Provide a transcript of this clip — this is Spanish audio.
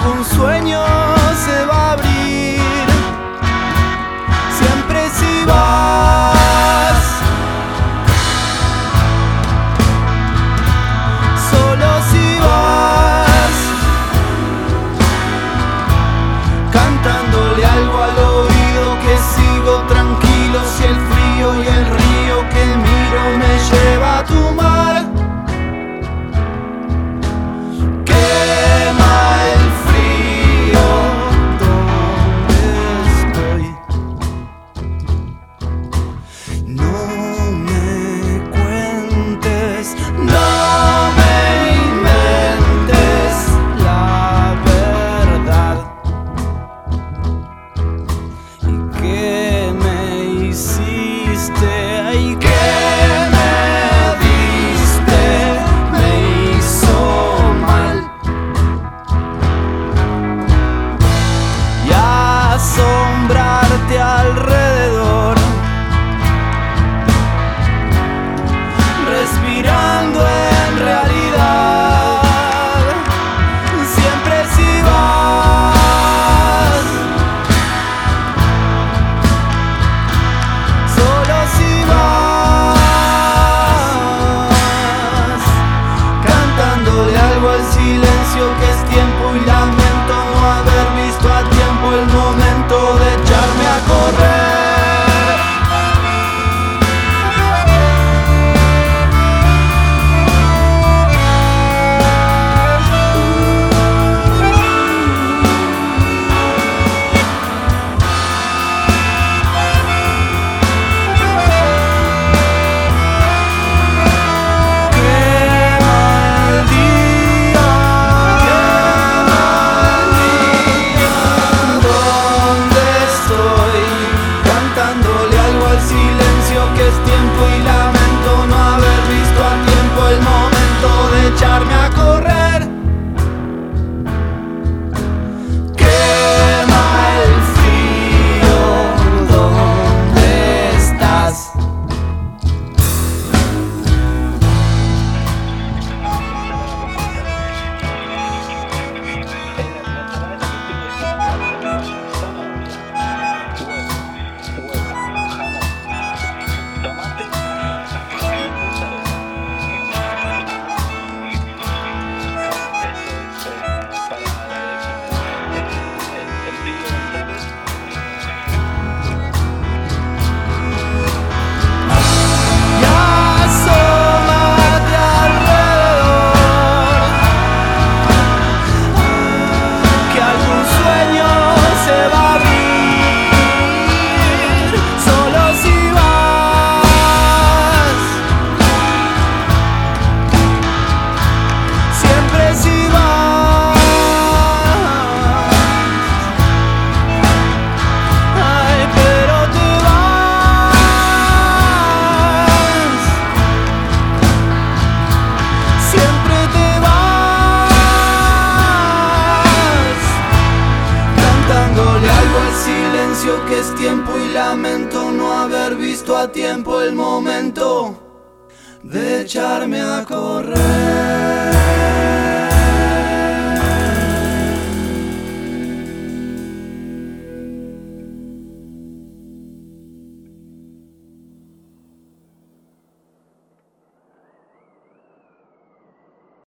algún sueño. que es tiempo y lamento no haber visto a tiempo el momento de echarme a correr.